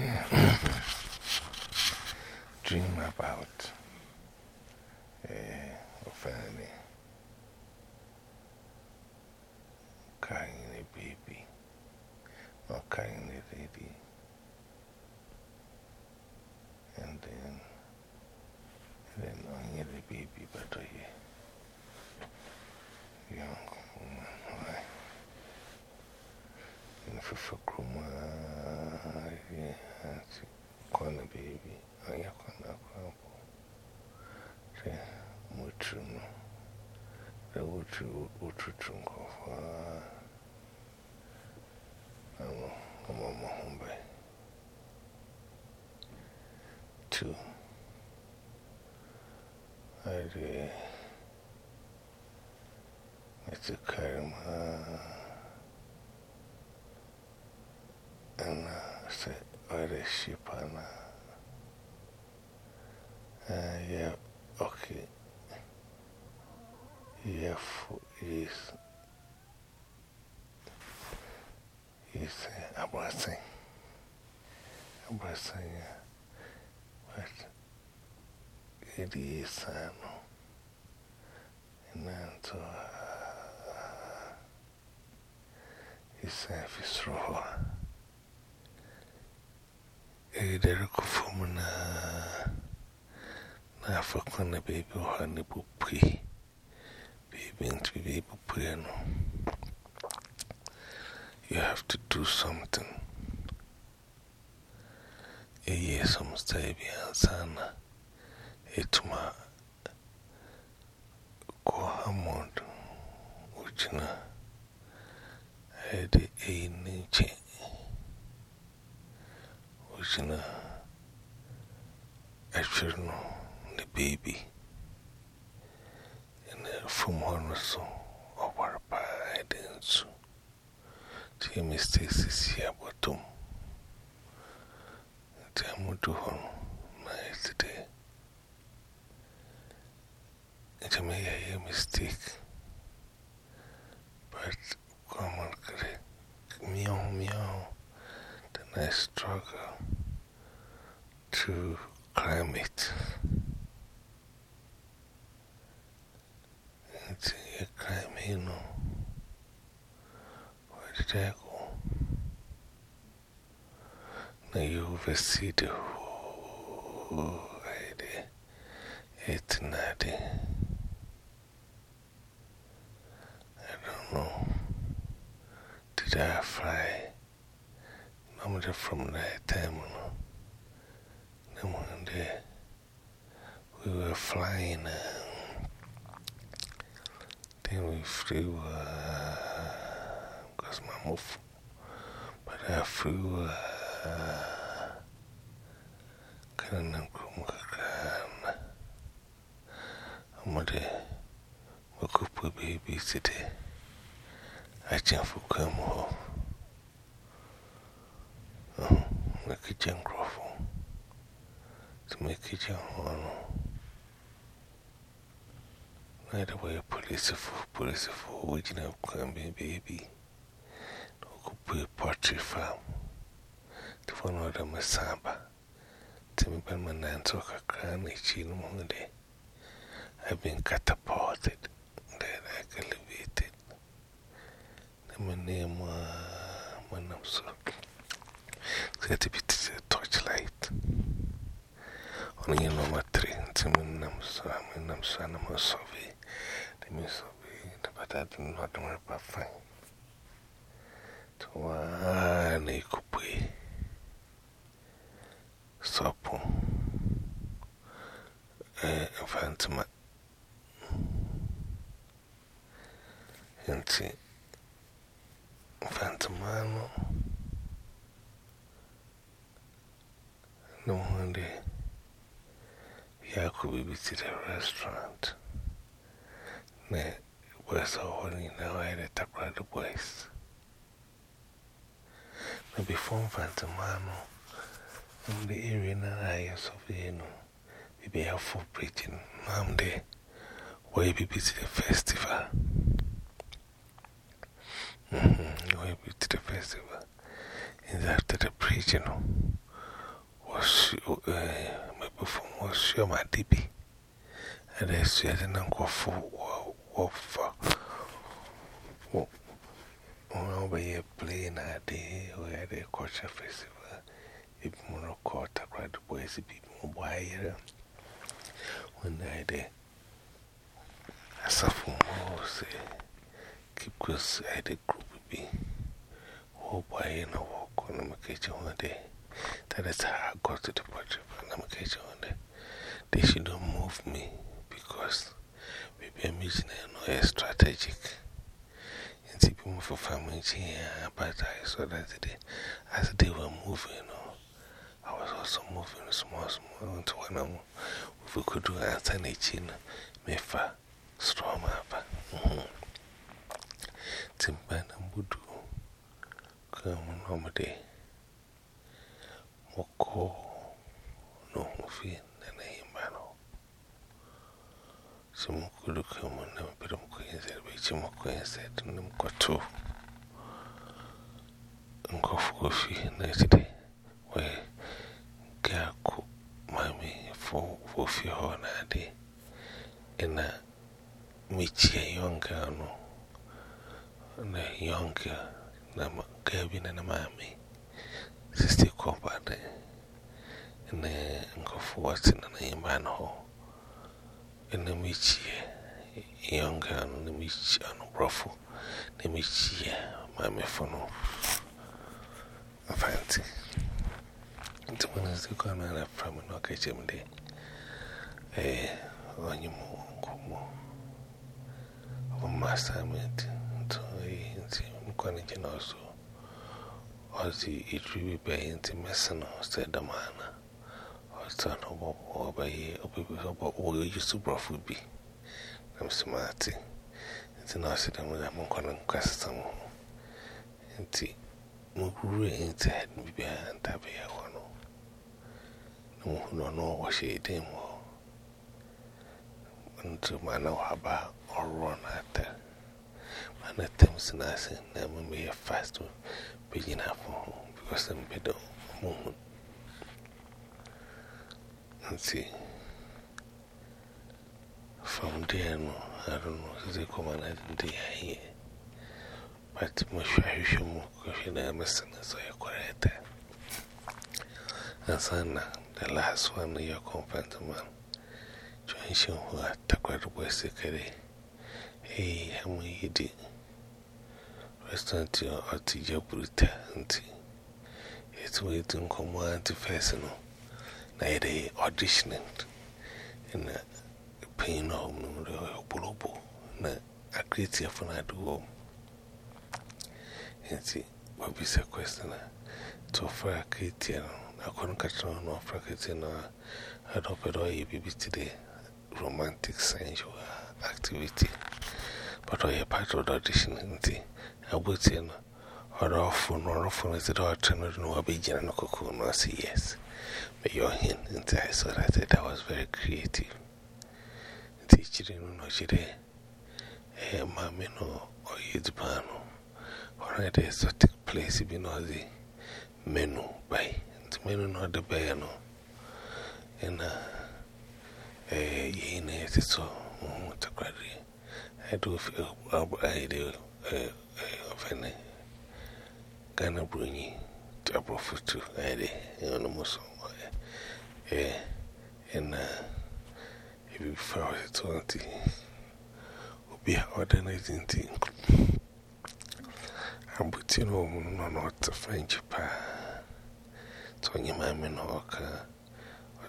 dream about uh, family carrying a baby or carrying a lady. And then, and then only the baby, but uh, young woman? And for for Corner baby, oh yeah, corner crumble. Say, mutuno. The uchu, uchu chunko for. I'm a hombre. Two. I did. It's a karma. And I said, what is she, pana? Uh, yeah, okay. Yeah, is. Is a blessing. A blessing. But it is, I know. And then so, uh, it's a. Either from na na fakuna baby honey puppy. Baby and baby puppy. You have to do something. Iye somstaibian sana. Ituma Kohamod, which na had a nature, which na actually no, the baby, and from one so over by dance. The mistakes is here, bottom. Um, Tamutu hon, nice today. It may be a mistake, but come on. Meow, meow. Then I struggle to climb it. It's a climb, you know. Where did I go? Now you oversee the whole idea. It's nothing. I don't know. Did I fly? Normally from that time, you. Then one day we were flying. Uh, then we flew, because uh, my move, but I flew. Uh, kanan kuma kakan amma da makufu baby su da a can fuka na kicin grofo su mai kicin hono na da waya polisi fu polisi fu wajen kan baby. Da kufu poultry farm. Tufono da masaba timi ban manan so kakra na chi no mo de I've been catapulted then I elevated na mane ma uh, manam so set a bit Orang yang nombor tiga Cuma enam suam Enam suam enam sobi Demi sobi Dapat ada nombor nombor bapak Tuan ikupi Sopo Eh, faham cuma Henti Faham cuma Nombor dia Yakubi to the restaurant Ne was all in now I had a tap the boys. Now before Fantomano in the area na ayes of know, we be helpful preaching. There, where you be to the festival. Mm -hmm. You be the festival. And after the preaching, was perform was sure my DB. And I said, and going for offer. Oh, by a plane a day where they culture festival. If Monocota cried the boys, people wire when I did. I suffer more, say, keep close, I did group be. Oh, boy, no walk on the kitchen one day. That is how I got to the portrait on the kitchen one. They should don't move me because maybe I'm using no strategic. And see people for family here, but I saw that day as they were moving, you know. I was also moving small, small into one of them. If we could do answer nature, mefa, strong mapa. Timpan and Budu come on a day. Moko no movie mukuluka mwenna mupira mukuyinza ebiki mukuyinza etundu mukwatu nkofukofi nekiri we gaku mami fofi honadi ina michi ya yonka ano na yonka na gabina na mami sisikombane ne nkofu watsina na yimbano ho. na mekyia young girl na mekyia anuborɔfo me mekyia maamefo no mfanti nti wɔne sɛ kɔ no anafra mu na eh, é o dɛ ɔnye mu nkɔmmɔ ɔma assignment nti eh, nti mekɔ no gyina ɔso ɔde ɛduru bi bɛyɛ nti mɛse no sɛ dɛm ana ɔsɛ no wɔyɛ yi so borɔfo bi na mesi ma ate nti na ɔsi dɛm na mo nkɔno nkɔsesa mo ho nti mokuru inside no biribiara nta bɛyɛ hɔ no na mohu no ɔno ɔwɔ hyɛ dan mu hɔ nti ma na waba ɔworɔ no ata ma na tam si no ase na ma meyɛ fast bɛgyina fo ho because mpɛ dɛ mohu nti from there, no, I don't know, they come and I didn't hear. But Moshe Hisham, Kushina Emerson, so you're correct. And Sana, the last one, your compartment, Johnson, who attacked West Kerry. Hey, how many you did? Restaurant, your Artigia Brita, and it's waiting to come on to Fessino. Now, they auditioning. And a pain home, no, Bolobo, na a year for I do home. And see, what be a question ah, to offer a year. I couldn't catch on or fracking. I don't know if you be today romantic sensual activity. But I part of the audition, I would say, or often, or often is oh, it all turned no a big and no cocoon, no say yes. But your hint, and I saw that that was very creative. tikyiri no n'okyire maame no ɔyɛ edipan no ɔno yɛ dɛ exotic place bi na ɔdze menu bae nti menu na ɔde bɛyɛ no ɛna yei na yɛte so ho takwade ɛde ofi ayɛde ɔfɛne ghana buronyi aborɔfo tu ayɛde ɛno mo so ɛna you found it twenty, will be ordinary thing. I'm putting no not a French pa. Tony Mammy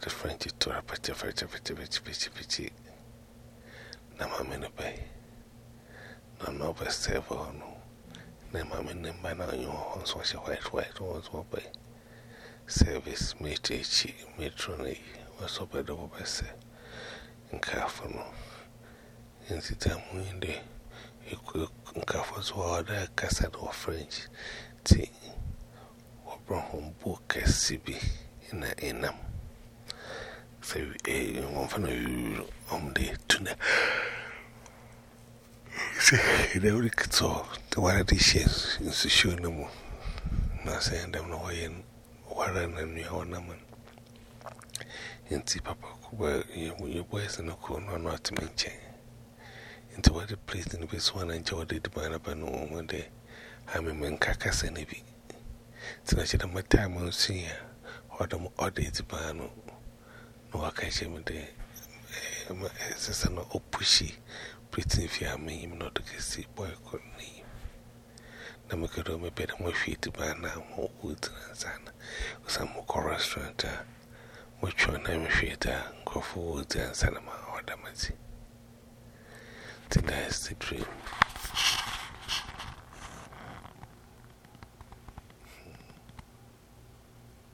the French to a patch of patch of patch patch patch. Namamina Bay. No, no, but several no. Namamin and Bana, you on such a white white was what by service metrichi metrony was over the Obese nkafano nsita muinde nkafoso ọdọ kasa na wọ french. Ti ọbụrụ hụmbu kasi bi na ịnam sị nwọmfa na yuru ọmụda tuna. Sị ịda wuri kịtọ tawara dị ihe nsushi onamu na sị ndị m na wọye wara na nnuya ọnamanụ Into what the place in the best one and Jordy the banner by no one day. I'm a man cacas and a bit. So I should have my time on seeing or the other bano. No, I can't shame a day. Eh, my sister no oh, pushy, pretty if you are me, not to see boy could name. Namakado may better my feet to buy now more woods and sun. Some more restaurant. Which one I'm afraid go forward and Sanama or Damasi. The last dream.